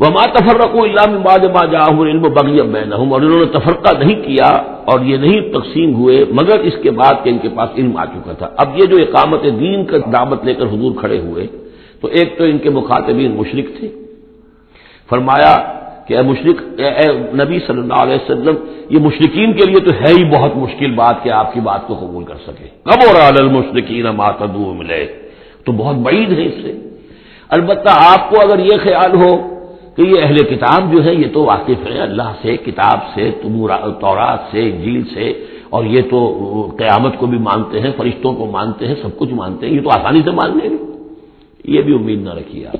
وہ ماں تفرق ما جاہم علم بغیم بین اور انہوں نے تفرقہ نہیں کیا اور یہ نہیں تقسیم ہوئے، مگر اس کے بعد کہ ان کے پاس علم آ چکا تھا۔ اب یہ جو اقامت دین کا دعوت لے کر حضور کھڑے ہوئے، تو ایک تو ان کے مخاطبین مشرق تھے۔ فرمایا کہ اے مشرق اے اے نبی صلی اللہ علیہ وسلم، یہ مشرقین کے لیے تو ہے ہی بہت مشکل بات کہ آپ کی بات کو قبول کر سکے کب اور المشرقین ماتدو ملے تو بہت بعید ہے اس سے۔ البتہ آپ کو اگر یہ خیال ہو کہ یہ اہل کتاب جو ہے، یہ تو واقف ہیں اللہ سے، کتاب سے تورات سے جیل سے، اور یہ تو قیامت کو بھی مانتے ہیں، فرشتوں کو مانتے ہیں، سب کچھ مانتے ہیں، یہ تو آسانی سے مان لیں گے۔ یہ بھی امید نہ رکھیے آپ۔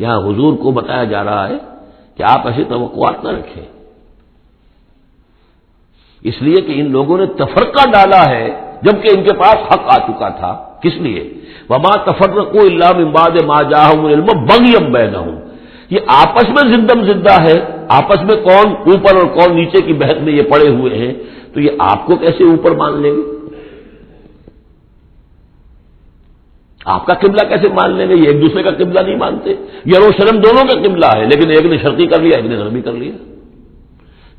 یہاں حضور کو بتایا جا رہا ہے کہ آپ ایسی توقعات نہ رکھیں۔ اس لیے کہ ان لوگوں نے تفرقہ ڈالا ہے، جبکہ ان کے پاس حق آ چکا تھا۔ کس لیے؟ وما تفرق اللہ امباد ما جاہم علم بغیم بین ہوں یہ آپس میں زندم زندہ ہے، آپس میں کون اوپر اور کون نیچے کی بحث میں یہ پڑے ہوئے ہیں، تو یہ آپ کو کیسے اوپر مان لیں گے؟ آپ کا قبلہ کیسے مان لیں گے؟ یہ ایک دوسرے کا قبلہ نہیں مانتے۔ یہ شرم دونوں کا قبلہ ہے، لیکن ایک نے شرطی کر لیا، ایک نے غربی کر لیا۔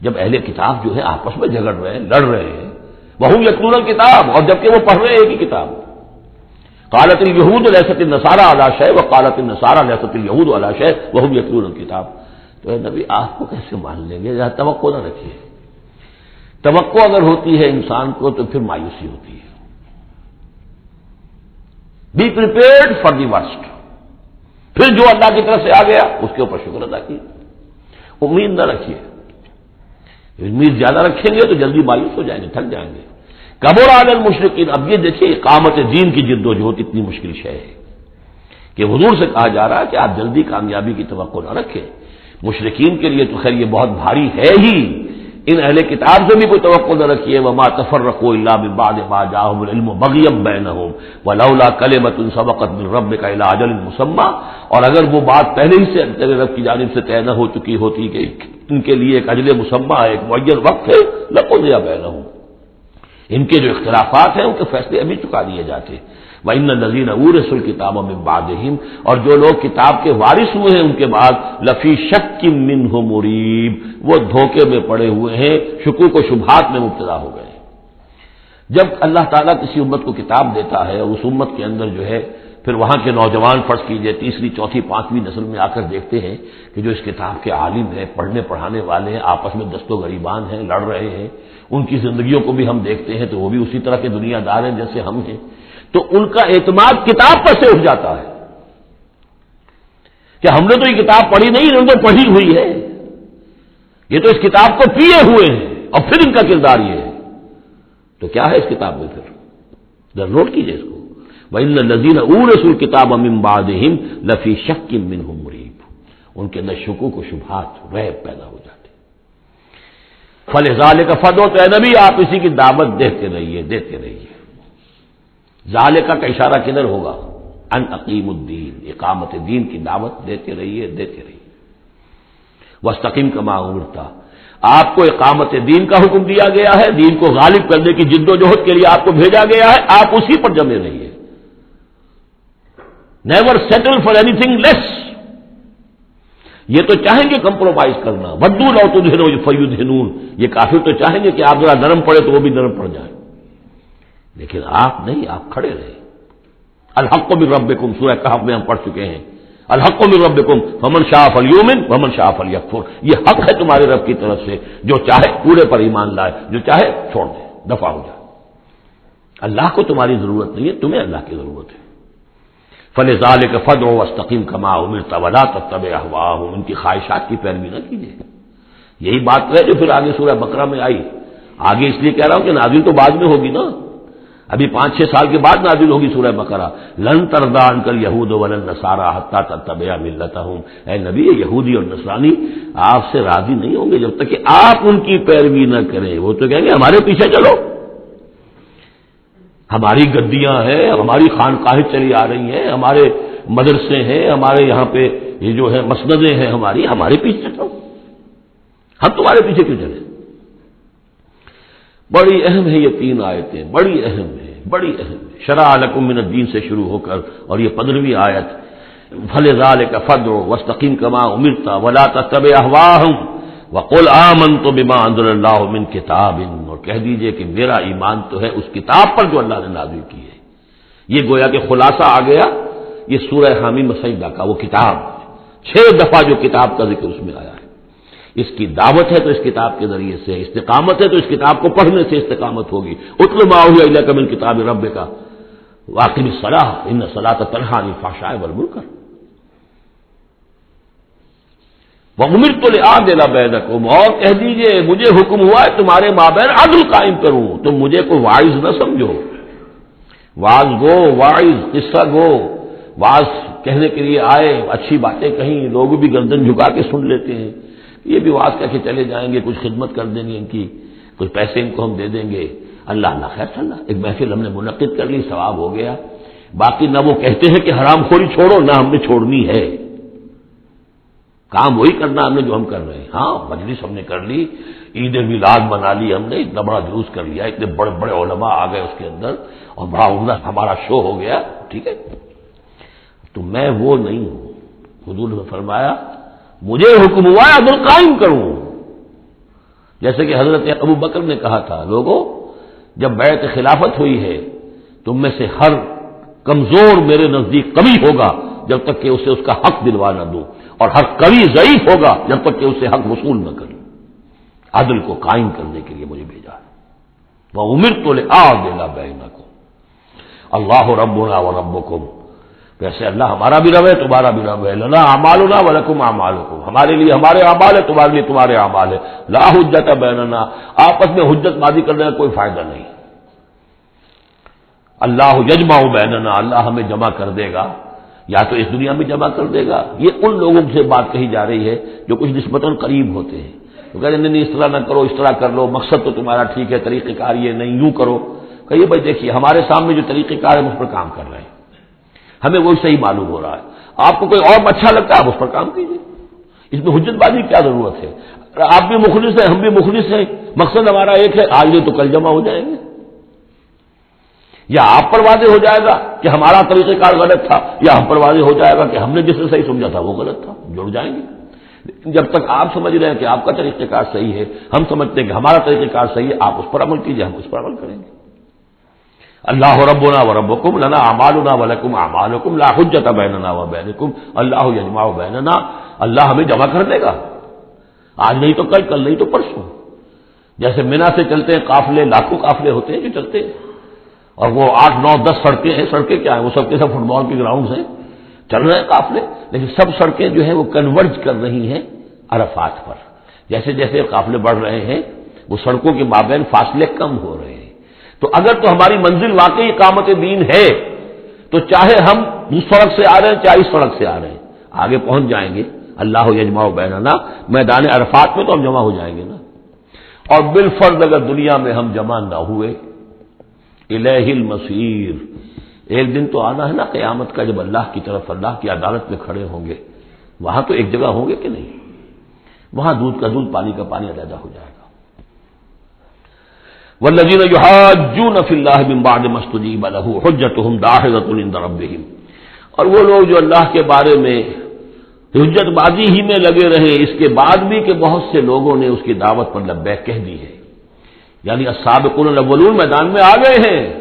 جب اہل کتاب جو ہے آپس میں جھگڑ رہے ہیں، لڑ رہے ہیں وہ یقین کتاب اور جبکہ وہ پڑھ رہے ہیں ایک ہی کتاب۔ کالت الہود الحسط النصارہ علاش ہے وہ کالت النصارہ لہسط الہود علاش ہے وہ یقین کتاب تو نبی، آپ کو کیسے مان لیں گے؟ توقع نہ رکھیے۔ توقع اگر ہوتی ہے انسان کو، تو پھر مایوسی ہوتی ہے۔ Be prepared for the worst پھر جو اللہ کی طرف سے آ گیا، اس کے اوپر شکر ادا کیے امید نہ رکھیے۔ امید زیادہ رکھیں گے، تو جلدی مایوس ہو جائیں گے، تھک جائیں گے۔ قبر عالم مشرقین اب یہ دیکھیے قامت دین کی جد و جہد اتنی مشکل شے ہے کہ حضور سے کہا جا رہا ہے کہ آپ جلدی کامیابی کی توقع نہ رکھیں۔ مشرقین کے لیے تو خیر، یہ بہت بھاری ہے ہی۔ ان اہل کتاب سے بھی کوئی توقع نہ رکھیے۔ وہ ماں تفر رکھو اللہ باد با جاہم العلم بغیم بین ہوں و لولا کل مت سبقت رب کا علاج المسمہ اور اگر وہ بات پہلے ہی سے تیرے رب کی جانب سے طے نہ ہو چکی ہوتی کہ ان کے لیے ایک اجل مسمہ ایک معین وقت ہے لکو دیا بین ہوں ان کے جو اختلافات ہیں ان کے فیصلے ابھی چکا دیے جاتے وہ ان نذیر رسول کتابوں میں باد اور جو لوگ کتاب کے وارث ہوئے ہیں ان کے بعد لفی شک کی من ہو مریب وہ دھوکے میں پڑے ہوئے ہیں، شکوک و شبہات میں مبتلا ہو گئے جب اللہ تعالیٰ کسی امت کو کتاب دیتا ہے اور اس امت کے اندر جو ہے پھر وہاں کے نوجوان فرض کیجیے تیسری، چوتھی، پانچویں نسل میں آ کر دیکھتے ہیں کہ جو اس کتاب کے عالم ہیں، پڑھنے، پڑھانے والے ہیں، آپس میں دست و غریبان ہیں، لڑ رہے ہیں، ان کی زندگیوں کو بھی ہم دیکھتے ہیں تو وہ بھی اسی طرح کے دنیا دار ہیں جیسے ہم ہیں۔ تو ان کا اعتماد کتاب پر سے اٹھ جاتا ہے۔ کہ ہم نے تو یہ کتاب پڑھی نہیں؟ انہوں نے پڑھی ہوئی ہے۔ یہ تو اس کتاب کو پیے ہوئے ہیں اور پھر ان کا کردار یہ ہے۔ تو کیا ہے اس کتاب میں پھر؟ نوٹ کیجیے اس کو۔ وہ نذیر او رسول کتاب امباد لفی شک من مریب ان کے اندر شکو کو شبہات ریب پیدا ہو جاتے فل ظال کا فد ہو تو اے نبی، آپ اسی کی دعوت دیتے رہیے دیتے رہیے۔ ظال کا اشارہ کدھر ہوگا؟ ان عقیم الدین، اقامت دین کی دعوت دیتے رہیے دیتے رہیے۔ وسطیم کا امرتا آپ کو اقامت دین کا حکم دیا گیا ہے، دین کو غالب کرنے کی جد و جہد کے لیے آپ کو بھیجا گیا ہے، آپ اسی پر جمے رہیے۔ Never settle for anything less یہ تو چاہیں گے کمپرومائز کرنا. ودو لو تو دھنو فیو دھنون یہ کافی تو چاہیں گے کہ آپ ذرا نرم پڑے تو وہ بھی نرم پڑ جائے. لیکن آپ نہیں، آپ کھڑے رہے. الحق کو بھی رب کم سورہ کہا میں ہم پڑھ چکے ہیں. الحق کو بھی رب کم ومن شاہ فلیومن ومن شاہ فلی یہ حق ہے تمہارے رب کی طرف سے، جو چاہے پورے پر ایمان لائے، جو چاہے چھوڑ دے، دفاع ہو جائے. اللہ کو تمہاری ضرورت نہیں ہے، تمہیں اللہ کی ضرورت ہے. فل ظال کے فد و وسطیم کما امر طولا تب ہوا ان کی خواہشات کی پیروی نہ کیجیے یہی بات ہے جو پھر آگے سورہ بکرا میں آئی۔ آگے اس لیے کہہ رہا ہوں کہ نازل تو بعد میں ہوگی نا۔ ابھی پانچ چھ سال کے بعد نازل ہوگی سورہ بکرا لن تردان کل یہود ولن نسارا حتہ تبیا مل ہوں اے نبی یہودی اور نسرانی آپ سے راضی نہیں ہوں گے جب تک کہ آپ ان کی پیروی نہ کریں۔ وہ تو کہیں گے ہمارے پیچھے چلو۔ ہماری گدیاں ہیں، ہماری خانقاہیں چلی آ رہی ہیں، ہمارے مدرسے ہیں، ہمارے یہاں پہ یہ جو ہے مسندیں ہیں ہماری، ہمارے پیچھے چلو۔ ہم تمہارے پیچھے کیوں چلے؟ بڑی اہم ہے یہ تین آیتیں، بڑی اہم ہے بڑی اہم ہے شرح من الدین سے شروع ہو کر اور یہ پندرہویں آیت۔ فل ضال کا فدر وسطین کما امرتا ولا تب احواہ وقل آمن تو بما اندر اللہ من کتاب اور کہہ دیجیے کہ میرا ایمان تو ہے اس کتاب پر جو اللہ نے نازل کی ہے۔ یہ گویا کہ خلاصہ آ گیا، یہ سورہ حامی مسیدہ کا وہ کتاب چھ دفعہ جو کتاب کا ذکر اس میں آیا ہے۔ اس کی دعوت ہے تو اس کتاب کے ذریعے سے، استقامت ہے تو اس کتاب کو پڑھنے سے استقامت ہوگی۔ اتل اللہ کمل کتاب رب کا واقعی صلاح ان صلاح تنہا فاشائے بل کر وہ عمر تو لے آ دینا بین اور کہہ دیجیے، مجھے حکم ہوا ہے تمہارے مابین عدل قائم کروں تم مجھے کوئی وائز نہ سمجھو۔ واز گو وائز قصہ گو۔ واز کہنے کے لیے آئے، اچھی باتیں کہیں، لوگ بھی گردن جھکا کے سن لیتے ہیں۔ یہ بھی واز کہہ کے چلے جائیں گے، کچھ خدمت کر دیں گے ان کی، کچھ پیسے ان کو ہم دے دیں گے۔ اللہ نہ خیر چلنا ایک محفل ہم نے منعقد کر لی، ثواب ہو گیا۔ باقی نہ وہ کہتے ہیں کہ حرام خوری چھوڑو، نہ ہم نے چھوڑنی ہے۔ کام وہی کرنا ہم نے جو ہم کر رہے ہیں۔ ہاں مجلس ہم نے کر لی، عید میلاد منا لی ہم نے، اتنا بڑا جلوس کر لیا، اتنے بڑے بڑے علماء آ گئے اس کے اندر اور بڑا عمدہ ہمارا شو ہو گیا۔ ٹھیک ہے؟ تو میں وہ نہیں ہوں۔ حضور نے فرمایا، مجھے حکم ہوا ہے عدل قائم کروں۔ جیسے کہ حضرت ابو بکر نے کہا تھا، لوگوں، جب بیعت خلافت ہوئی ہے، تم میں سے ہر کمزور میرے نزدیک کمی ہوگا، جب تک کہ اسے اس کا حق دلوا نہ دوں اور ہر کبھی ضعیف ہوگا جب تک کہ اسے حق وصول نہ کرے۔ عدل کو قائم کرنے کے لیے مجھے بھیجا ہے۔ وہ عمر تو لے آ دینا بہنا کو اللہ رب و رب ویسے اللہ ہمارا بھی رب ہے، تمہارا بھی رب ہے۔ لنا امال ہونا و امال ہمارے لیے ہمارے امال ہے تمہارے لیے تمہارے امال ہے لا حجت بہننا آپس میں حجت بازی کرنے کا کوئی فائدہ نہیں۔ اللہ یجما بہننا اللہ ہمیں جمع کر دے گا۔ یا تو اس دنیا میں جمع کر دے گا۔ یہ ان لوگوں سے بات کہی جا رہی ہے جو کچھ نسبتاً قریب ہوتے ہیں۔ تو کہتے نہیں اس طرح نہ کرو، اس طرح کر لو، مقصد تو تمہارا ٹھیک ہے، طریقہ کار یہ نہیں، یوں کرو۔ کہیے بھائی دیکھیے، ہمارے سامنے جو طریقہ کار ہے اس پر کام کر رہے ہیں۔ ہمیں وہی صحیح معلوم ہو رہا ہے۔ آپ کو کوئی اور اچھا لگتا ہے، آپ اس پر کام کیجیے۔ اس میں حجت بازی کیا ضرورت ہے؟ آپ بھی مخلص ہیں، ہم بھی مخلص ہیں۔ مقصد ہمارا ایک ہے، آج نہیں تو کل جمع ہو جائیں گے۔ یا آپ پر واضح ہو جائے گا کہ ہمارا طریقہ کار غلط تھا، یا ہم پر واضح ہو جائے گا کہ ہم نے جسے صحیح سمجھا تھا وہ غلط تھا، جڑ جائیں گے۔ جب تک آپ سمجھ رہے ہیں کہ آپ کا طریقہ کار صحیح ہے، ہم سمجھتے ہیں کہ ہمارا طریقہ کار صحیح ہے، آپ اس پر عمل کیجیے ہم اس پر عمل کریں گے۔ اللہ ربنا و رب کم لنا امالنا ولکم امالکم لا حجت بیننا و بینکم اللہ یجمع بیننا، اللہ ہمیں جمع کر دے گا۔ آج نہیں تو کل کل نہیں تو پرسوں۔ جیسے مینا سے چلتے ہیں، قافلے، لاکھوں قافلے ہوتے ہیں جو چلتے ہیں۔ اور وہ آٹھ، نو، دس سڑکیں ہیں۔ سڑکیں کیا ہیں؟ وہ سب کے سب فٹ بال کے گراؤنڈ ہیں۔ چل رہے ہیں قافلے، لیکن سب سڑکیں جو ہیں وہ کنورج کر رہی ہیں عرفات پر۔ جیسے جیسے قافلے بڑھ رہے ہیں، وہ سڑکوں کے مابین فاصلے کم ہو رہے ہیں۔ تو اگر تو ہماری منزل واقعی کامت دین ہے، تو چاہے ہم اس سڑک سے آ رہے ہیں چاہے اس سڑک سے آ رہے ہیں۔ آگے پہنچ جائیں گے۔ اللہ یجما بیننا۔ میدان عرفات میں تو ہم جمع ہو جائیں گے نا۔ اور بالفرد اگر دنیا میں ہم جمع نہ ہوئے الہ المسیر ایک دن تو آنا ہے نا قیامت کا، جب اللہ کی طرف، اللہ کی عدالت میں کھڑے ہوں گے۔ وہاں تو ایک جگہ ہوں گے کہ نہیں؟ وہاں دودھ کا دودھ، پانی کا پانی علیحدہ ہو جائے گا۔ وہ لذین جو اللہ بمباد مستجیب الح ربهم اور وہ لوگ جو اللہ کے بارے میں حجت بازی ہی میں لگے رہے، اس کے بعد بھی کہ بہت سے لوگوں نے اس کی دعوت پر لبیک کہہ دی ہے۔ یعنی سابقن الاولون میدان میں آ گئے ہیں۔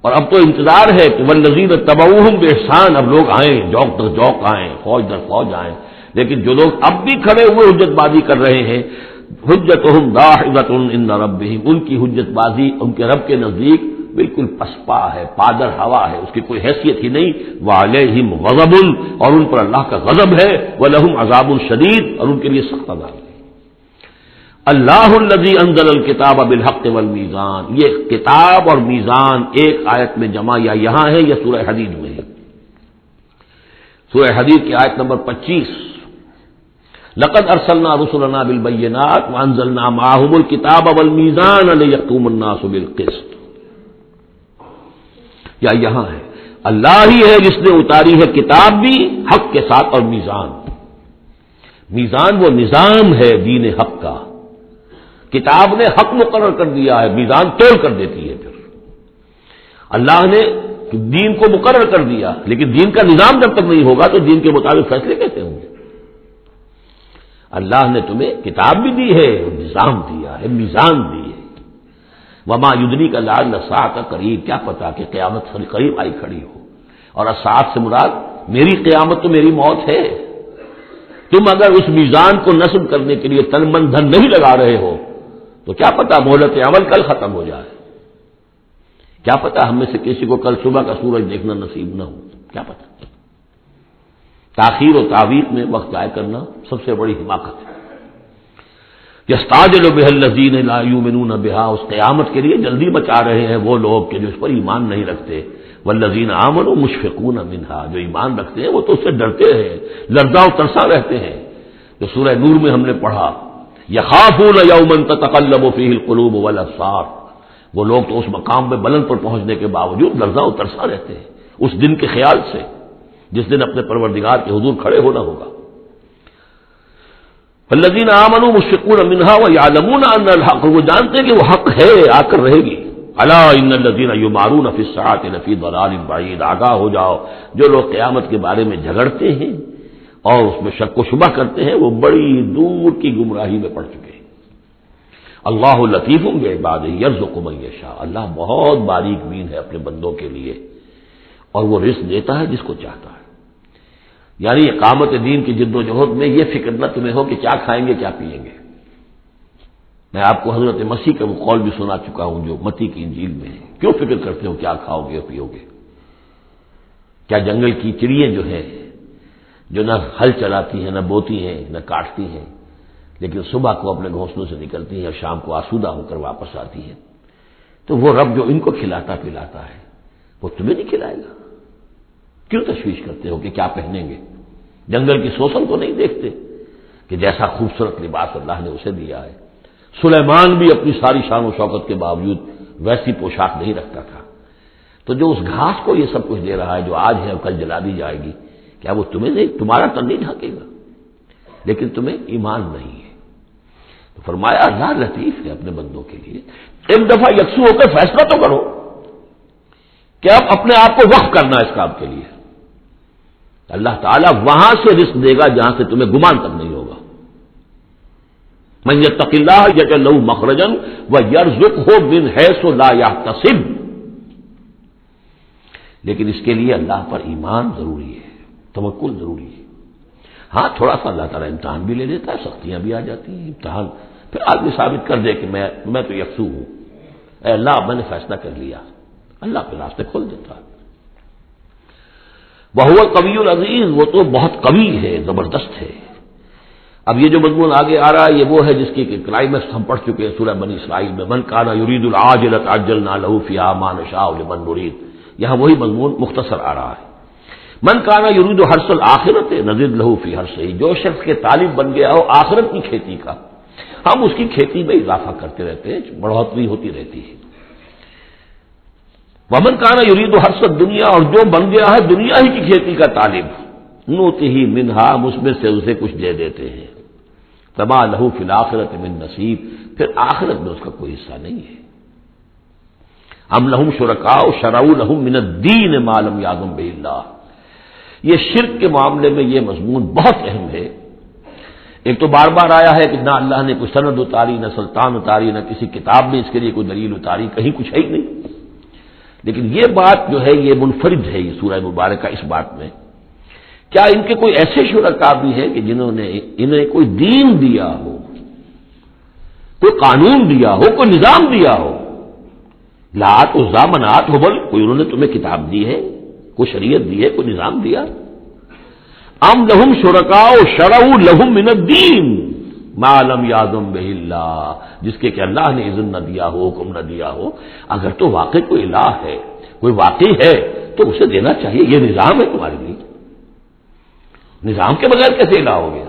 اور اب تو انتظار ہے کہ وہ نذیر تباؤ بے اب لوگ آئیں، جوک در جوک آئیں، فوج در فوج آئیں۔ لیکن جو لوگ اب بھی کھڑے ہوئے حجت بازی کر رہے ہیں حجت ان رب ان کی حجت بازی ان کے رب کے نزدیک بالکل پسپا ہے، پادر ہوا ہے، اس کی کوئی حیثیت ہی نہیں۔ وہ غضب، اور ان پر اللہ کا غضب ہے۔ وہ لہم عذاب الشدید اور ان کے لیے سخت عذاب ہے۔ اللہ الزی انزل الکتاب اب الحق والمیزان۔ یہ کتاب اور میزان ایک آیت میں جمع یا یہاں ہے یا سورہ حدید میں ہے۔ سورہ حدید کی آیت نمبر پچیس۔ لقد ارسلنا رسولنا بالبینات وانزلنا معهم الكتاب والمیزان ليقوم الناس بالقسط۔ یا یہاں ہے۔ اللہ ہی ہے جس نے اتاری ہے کتاب بھی، حق کے ساتھ اور میزان۔ میزان وہ نظام ہے دین حق کا۔ کتاب نے حق مقرر کر دیا ہے، میزان توڑ کر دیتی ہے پھر۔ اللہ نے دین کو مقرر کر دیا، لیکن دین کا نظام جب تک نہیں ہوگا تو دین کے مطابق فیصلے کیسے ہوں گے؟ اللہ نے تمہیں کتاب بھی دی ہے، نظام دیا ہے، میزان دی ہے۔ وما یدنی کا لال نسا کا قریب کیا پتا کہ قیامت قریب آئی کھڑی ہو۔ اور اسات سے مراد، میری قیامت تو میری موت ہے۔ تم اگر اس میزان کو نصب کرنے کے لیے تن من دھن نہیں لگا رہے ہو تو کیا پتا مہلت عمل کل ختم ہو جائے۔ کیا پتا ہم میں سے کسی کو کل صبح کا سورج دیکھنا نصیب نہ ہو۔ کیا پتا۔ تاخیر و تعویق میں وقت ضائع کرنا سب سے بڑی حماقت ہے۔ یستاج بحل لذین لا یومنون بہا، اس قیامت کے لیے جلدی بچا رہے ہیں وہ لوگ کہ جو اس پر ایمان نہیں رکھتے۔ وہ لذین عامن و مشفقون منہا، جو ایمان رکھتے ہیں وہ تو اس سے ڈرتے ہیں لرزا و ترسا رہتے ہیں۔ جو سورہ نور میں ہم نے پڑھا یخافون یومن تقلب فیہ القلوب والابصار۔ وہ لوگ تو اس مقام میں بلند پر پہنچنے کے باوجود لرزا و ترسا رہتے ہیں، اس دن کے خیال سے، جس دن اپنے پروردگار کے حضور کھڑے ہونا ہوگا۔ الذین آمنوا مشفقون منہا و یعلمون ان الحق، وہ جانتے ہیں کہ وہ حق ہے، آ کر رہے گی۔ اللہ ان الذین یمارون فی الساعات لفی ضلال بعید۔ آگاہ ہو جاؤ، جو لوگ قیامت کے بارے میں جھگڑتے ہیں اور اس میں شک و شبہ کرتے ہیں، وہ بڑی دور کی گمراہی میں پڑ چکے ہیں۔ اللہ لطیف ہوں گے باد یرز و شاہ اللہ بہت باریک بین ہے اپنے بندوں کے لیے، اور وہ رزق دیتا ہے جس کو چاہتا ہے۔ یعنی اقامت دین کی جد و جہد میں یہ فکر نہ تمہیں ہو کہ کیا کھائیں گے، کیا پیئیں گے۔ میں آپ کو حضرت مسیح کا وہ قول بھی سنا چکا ہوں جو متی کی انجیل میں ہے۔ کیوں فکر کرتے ہو، کیا کھاؤ گے پیو گے؟ کیا جنگل کی چڑیاں جو ہے جو نہ ہل چلاتی ہیں، نہ بوتی ہیں، نہ کاٹتی ہیں، لیکن صبح کو اپنے گھونسلوں سے نکلتی ہیں اور شام کو آسودہ ہو کر واپس آتی ہیں۔ تو وہ رب جو ان کو کھلاتا پلاتا ہے، وہ تمہیں نہیں کھلائے گا۔ کیوں تشویش کرتے ہو کہ کیا پہنیں گے؟ جنگل کی سوسن کو نہیں دیکھتے کہ جیسا خوبصورت لباس اللہ نے اسے دیا ہے۔ سلیمان بھی اپنی ساری شان و شوکت کے باوجود ویسی پوشاک نہیں رکھتا تھا۔ تو جو اس گھاس کو یہ سب کچھ دے رہا ہے، جو آج ہے اور کل جلا دی جائے گی۔ کیا وہ تمہیں نہیں، تمہارا تن نہیں ڈھانکے گا۔ لیکن تمہیں ایمان نہیں ہے۔ تو فرمایا اللہ لطیف ہے اپنے بندوں کے لیے۔ ایک دفعہ یکسو ہو کر فیصلہ تو کرو کہ اب اپنے آپ کو وقف کرنا اس کام کے لیے۔ اللہ تعالیٰ وہاں سے رسک دے گا جہاں سے تمہیں گمان تک نہیں ہوگا۔ میں یہ تقلّہ یا لو مخرجن و یرزک ہو بن ہے سو لا یا تصب لیکن اس کے لیے اللہ پر ایمان ضروری ہے۔ توکل ضروری ہے۔ ہاں تھوڑا سا اللہ تعالیٰ امتحان بھی لے لیتا ہے، سختیاں بھی آ جاتی ہیں، امتحان۔ پھر آدمی ثابت کر دے کہ میں میں تو یکسو ہوں۔ اے اللہ، میں نے فیصلہ کر لیا۔ اللہ پہ راستے کھول دیتا۔ ہے وہ العزیز، وہ تو بہت کبھی ہے، زبردست ہے۔ اب یہ جو مضمون آگے آ رہا ہے، یہ وہ ہے جس کی کلائمیکس ہم پڑھ چکے ہیں، سورہ بنی اسرائیل میں، من کانا یرید العاج الجل لہو فیا مان شاہ من مرید یہاں وہی مضمون مختصر آ رہا ہے۔ من کانا یرید و ہرسل آخرت نظیر لہو فی ہر سے جو شخص کے طالب بن گیا ہو آخرت کی کھیتی کا، ہم اس کی کھیتی میں اضافہ کرتے رہتے ہیں، بڑھوتری ہوتی رہتی ہے۔ ومن کانا یرید ہر سب دنیا اور جو بن گیا ہے دنیا ہی کی کھیتی کا طالب نوتی ہی منہا اس میں سے اسے کچھ دے دیتے ہیں۔ تبا لہو فی الآخرت من نصیب، پھر آخرت میں اس کا کوئی حصہ نہیں ہے۔ ہم لہم شرکاؤ شراؤ لہم من الدین معلوم یادم بے اللہ۔ یہ شرک کے معاملے میں یہ مضمون بہت اہم ہے۔ ایک تو بار بار آیا ہے کہ نہ اللہ نے کوئی سند اتاری، نہ سلطان اتاری، نہ کسی کتاب میں اس کے لیے کوئی دلیل اتاری، کہیں کچھ ہے ہی نہیں۔ لیکن یہ بات جو ہے یہ منفرد ہے یہ سورہ مبارکہ اس بات میں۔ کیا ان کے کوئی ایسے شرکا بھی ہیں کہ جنہوں نے انہیں کوئی دین دیا ہو، کوئی قانون دیا ہو، کوئی نظام دیا ہو؟ لات و ہو بل، کوئی انہوں نے تمہیں کتاب دی ہے۔ کوئی شریعت دی ہے، کوئی نظام دیا؟ ام لہم شرکاؤ شرع لہم من الدین۔ معلوم یادم بہ اللہ۔ جس کے کہ اللہ نے عزت نہ دیا ہو، حکم نہ دیا ہو۔ اگر تو واقع کوئی الہ ہے، کوئی واقعی ہے، تو اسے دینا چاہیے۔ یہ نظام ہے تمہارے لیے۔ نظام کے بغیر کیسے الہ ہو گیا؟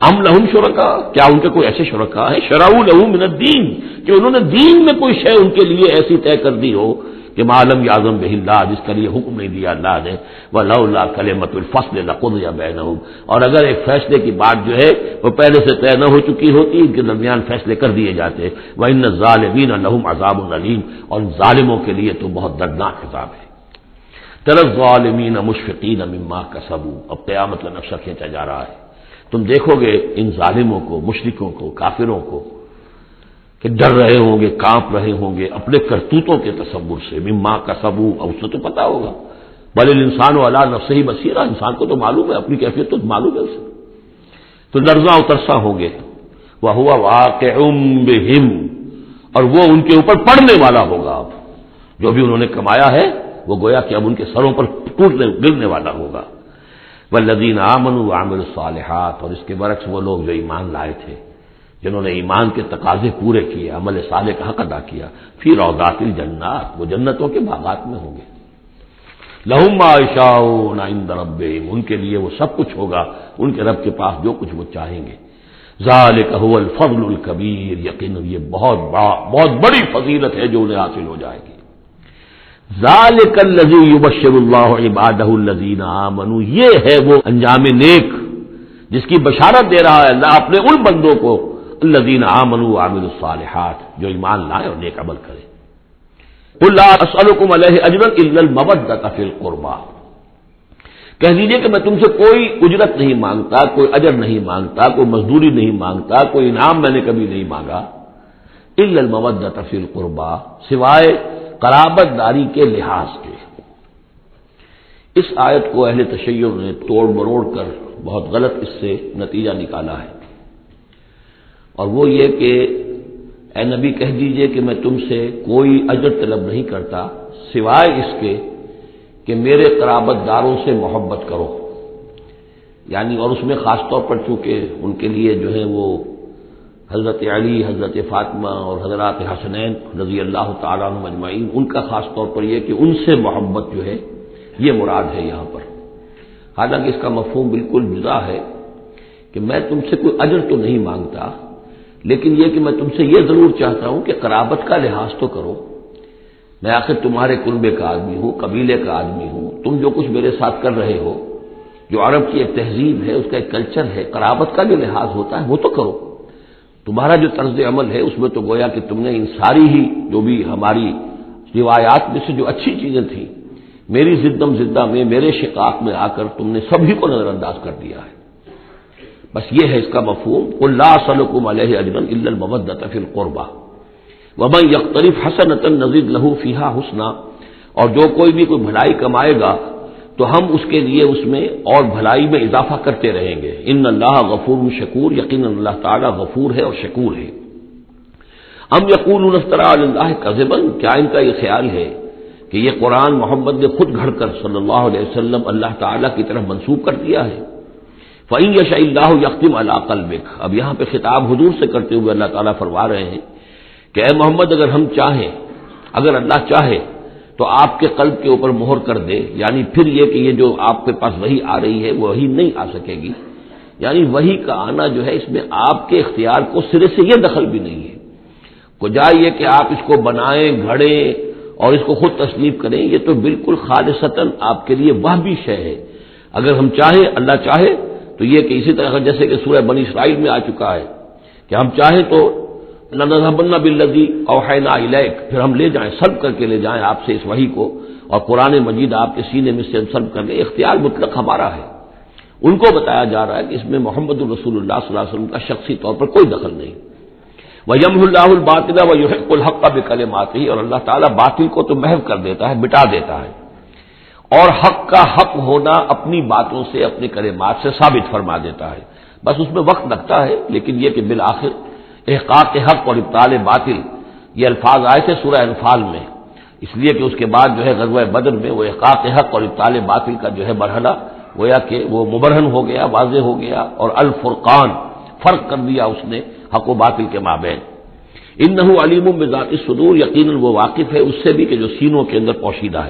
ام لہم شرکا، کیا ان کے کوئی ایسے شرکا ہے شراؤ لہو من الدین۔ کہ انہوں نے دین میں کوئی شے ان کے لیے ایسی طے کر دی ہو کہ معلوم اعظم بہ جس کا لیے حکم نہیں دیا اللہ نے وہ اللہ کل مت الفصل نقد یا بین اور اگر ایک فیصلے کی بات جو ہے، وہ پہلے سے طے نہ ہو چکی ہوتی، ان کے درمیان فیصلے کر دیے جاتے۔ وہ ان ظالمین الحم عذاب العلیم اور ظالموں کے لیے تو بہت دردناک حساب ہے۔ طرف ظالمین مشفقین مما کا سبو اب قیامت کا نقشہ کھینچا جا رہا ہے۔ تم دیکھو گے ان ظالموں کو مشرقوں کو، کافروں کو۔ کہ ڈر رہے ہوں گے، کانپ رہے ہوں گے، اپنے کرتوتوں کے تصور سے، مما کا سبو اب اسے تو پتا ہوگا۔ بل انسان والا نفس ہی بسیرا انسان کو تو معلوم ہے، اپنی کیفیت تو معلوم ہے اسے تو لرزاں اترسا ہوں گے۔ وہ ہوا واقع اور وہ ان کے اوپر پڑنے والا ہوگا۔ اب جو بھی انہوں نے کمایا ہے، وہ گویا کہ اب ان کے سروں پر ٹوٹنے، گرنے والا ہوگا۔ وہ لدین آمن عامر صالحات اور اس کے برعکس وہ لوگ جو ایمان لائے تھے۔ جنہوں نے ایمان کے تقاضے پورے کیے، عمل صالح کا حق ادا کیا پھر اوزات الجنات، وہ جنتوں کے باغات میں ہوں گے۔ لہم عند رب ان کے لیے وہ سب کچھ ہوگا، ان کے رب کے پاس جو کچھ وہ چاہیں گے۔ ذالک هو الفضل الکبیر، یقین یہ بہت بہت بڑی فضیلت ہے جو انہیں حاصل ہو جائے گی۔ ذالک الذی یبشر اللہ عبادہ الذین آمنوا، یہ ہے وہ انجام نیک، جس کی بشارت دے رہا ہے اللہ اپنے ان بندوں کو الذین آمنوا عامل الصالحات، جو ایمان لائے اور نیک عمل کرے اللہ اسلکم علیہ اجر المبدت فی القربہ کہہ دیجیے کہ میں تم سے کوئی اجرت نہیں مانگتا، کوئی اجر نہیں مانگتا، کوئی مزدوری نہیں مانگتا، کوئی انعام میں نے کبھی نہیں مانگا۔ المبدت فی القربہ سوائے قرابت داری کے لحاظ کے۔ اس آیت کو اہل تشیع نے توڑ مروڑ کر بہت غلط اس سے نتیجہ نکالا ہے۔ اور وہ یہ کہ اے نبی کہہ دیجیے کہ میں تم سے کوئی اجر طلب نہیں کرتا سوائے اس کے کہ میرے قرابت داروں سے محبت کرو۔ یعنی اور اس میں خاص طور پر چونکہ ان کے لیے جو ہے وہ حضرت علی، حضرت فاطمہ اور حضرات حسنین رضی اللہ تعالیٰ مجمعین ان کا خاص طور پر یہ کہ ان سے محبت جو ہے یہ مراد ہے یہاں پر۔ حالانکہ اس کا مفہوم بالکل جدا ہے کہ میں تم سے کوئی اجر تو نہیں مانگتا لیکن یہ کہ میں تم سے یہ ضرور چاہتا ہوں کہ قرابت کا لحاظ تو کرو۔ میں آخر تمہارے کنبے کا آدمی ہوں، قبیلے کا آدمی ہوں۔ تم جو کچھ میرے ساتھ کر رہے ہو، جو عرب کی ایک تہذیب ہے، اس کا ایک کلچر ہے، قرابت کا جو لحاظ ہوتا ہے، وہ تو کرو۔ تمہارا جو طرز عمل ہے، اس میں تو گویا کہ تم نے ان ساری ہی جو بھی ہماری روایات میں سے جو اچھی چیزیں تھیں، میری زدم زدہ میں، میرے شقاق میں آ کر تم نے سبھی کو نظر انداز کر دیا ہے۔ بس یہ ہے اس کا مفہوم اللہ سلکم علیہ اجمن المبدت فی القربہ۔ وبا یکتریف حسن نزید لہو فیحا حسنا۔ اور جو کوئی بھی کوئی بھلائی کمائے گا، تو ہم اس کے لیے اس میں اور بھلائی میں اضافہ کرتے رہیں گے۔ ان اللہ غفور شکور یقین اللہ تعالیٰ غفور ہے اور شکور ہے۔ ام یقول اللہ کزبن کیا ان کا یہ خیال ہے کہ یہ قرآن محمد نے خود گھڑ کر صلی اللہ علیہ وسلم اللہ تعالیٰ کی طرف منسوخ کر دیا ہے؟ فعین یش اللہ یقم اللہ قلبک اب یہاں پہ خطاب حضور سے کرتے ہوئے اللہ تعالیٰ فرما رہے ہیں کہ اے محمد، اگر ہم چاہیں، اگر اللہ چاہے، تو آپ کے قلب کے اوپر مہر کر دے۔ یعنی پھر یہ کہ یہ جو آپ کے پاس وہی آ رہی ہے، وہی نہیں آ سکے گی۔ یعنی وہی کا آنا جو ہے، اس میں آپ کے اختیار کو سرے سے یہ دخل بھی نہیں ہے۔ کو جائے یہ کہ آپ اس کو بنائیں، گھڑیں اور اس کو خود تسلیم کریں، یہ تو بالکل خالصتاً آپ کے لیے وہ بھی شے ہے۔ اگر ہم چاہیں، اللہ چاہے تو یہ کہ اسی طرح جیسے کہ سورہ بنی اسرائیل میں آ چکا ہے کہ ہم چاہیں تو بلّہ بلدی اوحینا الیک، پھر ہم لے جائیں، سلب کر کے لے جائیں آپ سے اس وحی کو، اور قرآن مجید آپ کے سینے میں سے سلب کر لیں۔ اختیار مطلق ہمارا ہے۔ ان کو بتایا جا رہا ہے کہ اس میں محمد الرسول اللہ صلی اللہ علیہ وسلم کا شخصی طور پر کوئی دخل نہیں۔ وہ یم اللہ الباطلہ و یحق الحق کا بھی اور اللہ تعالیٰ باطل کو تو محو کر دیتا ہے، مٹا دیتا ہے۔ اور حق کا حق ہونا اپنی باتوں سے، اپنے کلمات سے ثابت فرما دیتا ہے۔ بس اس میں وقت لگتا ہے، لیکن یہ کہ بالآخر احقاق حق اور ابتال باطل، یہ الفاظ آئے تھے سورہ انفال میں۔ اس لیے کہ اس کے بعد جو ہے غزوہ بدر میں وہ احقاق حق اور ابتال باطل کا جو ہے مرحلہ، گویا کہ وہ مبرہن ہو گیا، واضح ہو گیا اور الفرقان فرق کر دیا اس نے حق و باطل کے مابین۔ ان نحو علیم ذاتی صدور یقیناً وہ واقف ہے اس سے بھی کہ جو سینوں کے اندر پوشیدہ ہے۔